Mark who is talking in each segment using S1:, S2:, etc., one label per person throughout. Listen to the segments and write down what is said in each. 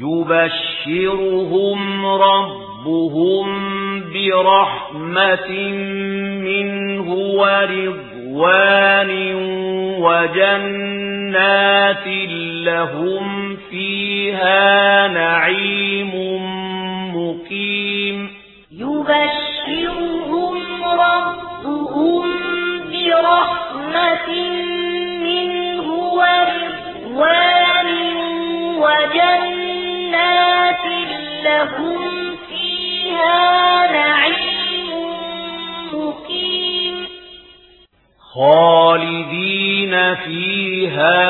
S1: يبشرهم ربهم برحمة منه ورضوان وجنات لهم فيها نعيم
S2: لهم فيها نعيم مقيم
S1: خالدين فيها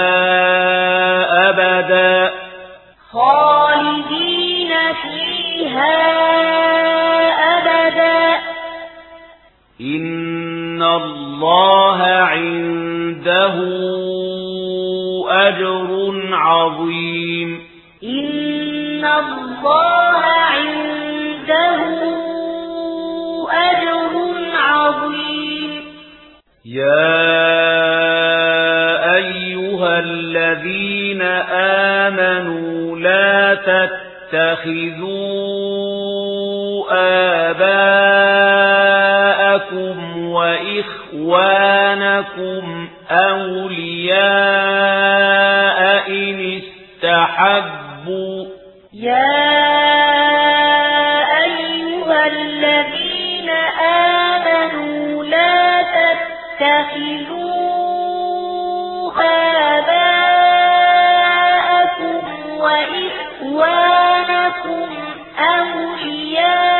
S1: أبدا
S2: خالدين فيها أبدا
S1: إن الله عنده أجر عظيم
S2: إن
S1: يا أيها الذين آمنوا لا تتخذوا آباءكم وإخوانكم أولياء إن
S2: استحب أولياء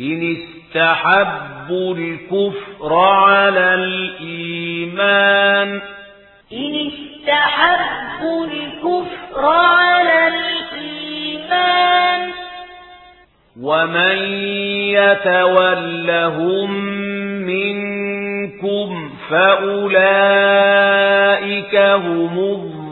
S2: إن استحبوا
S1: الكفر على الإيمان
S2: إن استحبوا الكفر على الإيمان
S1: ومن يتولهم منكم فأولئك هم الظالمون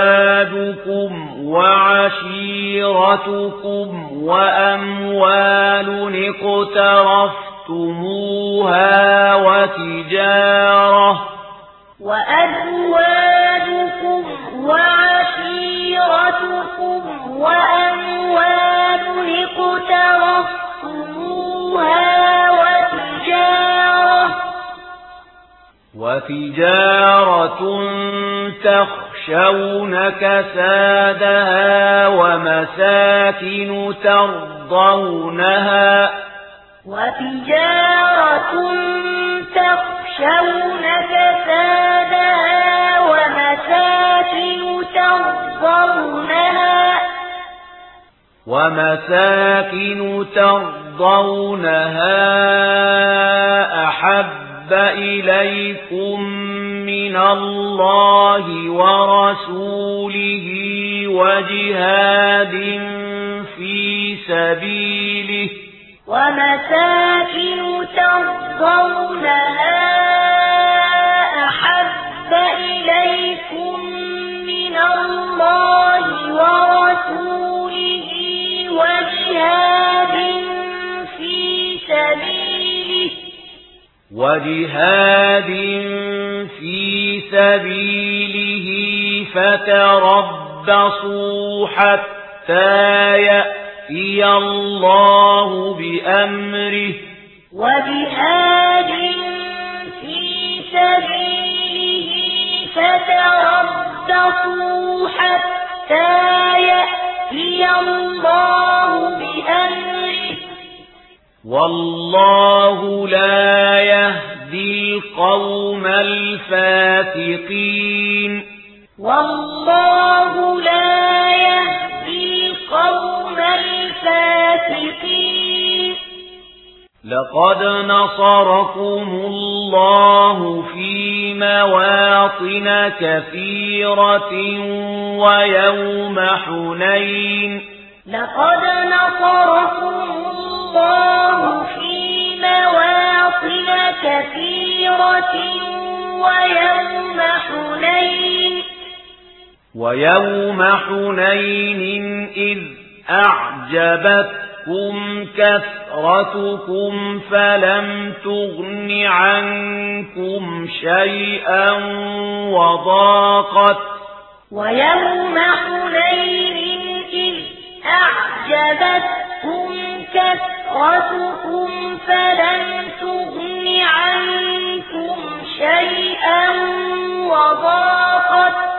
S2: وأزواجكم
S1: وعشيرتكم وأموال اقترفتموها وتجارة
S2: وأزواجكم وعشيرتكم وأموال اقترفتموها وتجارة
S1: تخشون كسادها ومساكن ترضونها
S2: وتجارة تخشون كسادها ومساكن ترضونها
S1: ومساكن ترضونها أحب أحب إليكم من الله ورسوله وجهاد في سبيله
S2: ومساكن ترضونها أحب إليكم من الله وجهاد في سبيله
S1: فتربصوا حتى يأتي الله بأمره
S2: وجهاد في سبيله فتربصوا حتى يأتي الله بأمره
S1: والله لا يهدي القوم الفاسقين
S2: والله لا يهدي القوم الفاتقين
S1: لقد نصركم الله في مواطن كثيرة ويوم حنين
S2: لقد نصركم الله الله في مواطن كثيرة ويوم حنين.
S1: ويوم حنين إذ أعجبتكم كثرتكم فلم تغن عنكم شيئا وضاقت.
S2: ويوم حنين إذ أعجبتكم كثرتكم فلن تغن عنكم شيئا وضاقت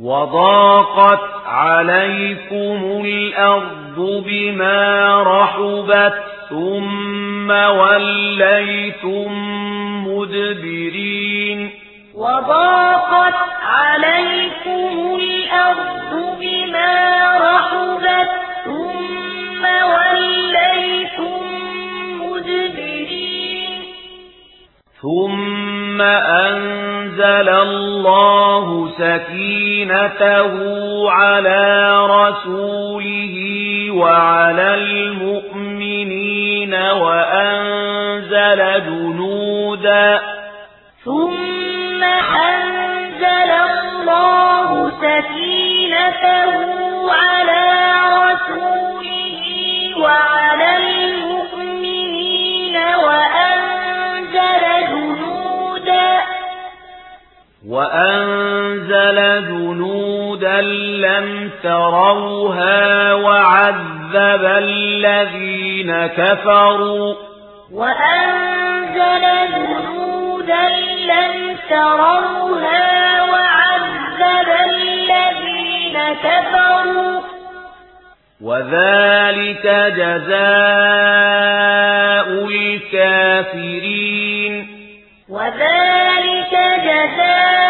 S1: وضاقت عليكم الأرض بما رحبت ثم وليتم مدبرين.
S2: وضاقت عليكم الأرض بما رحبت ثم
S1: أنزل الله سكينته على رسوله وعلى المؤمنين وأنزل جنودا
S2: ثم أنزل الله سكينته على رسوله وأنزل جنودا
S1: لم تروها وعذب الذين كفروا
S2: وأنزل جنودا لم تروها وعذب الذين كفروا
S1: وذلك جزاء الكافرين
S2: وذلك جزاء الكافرين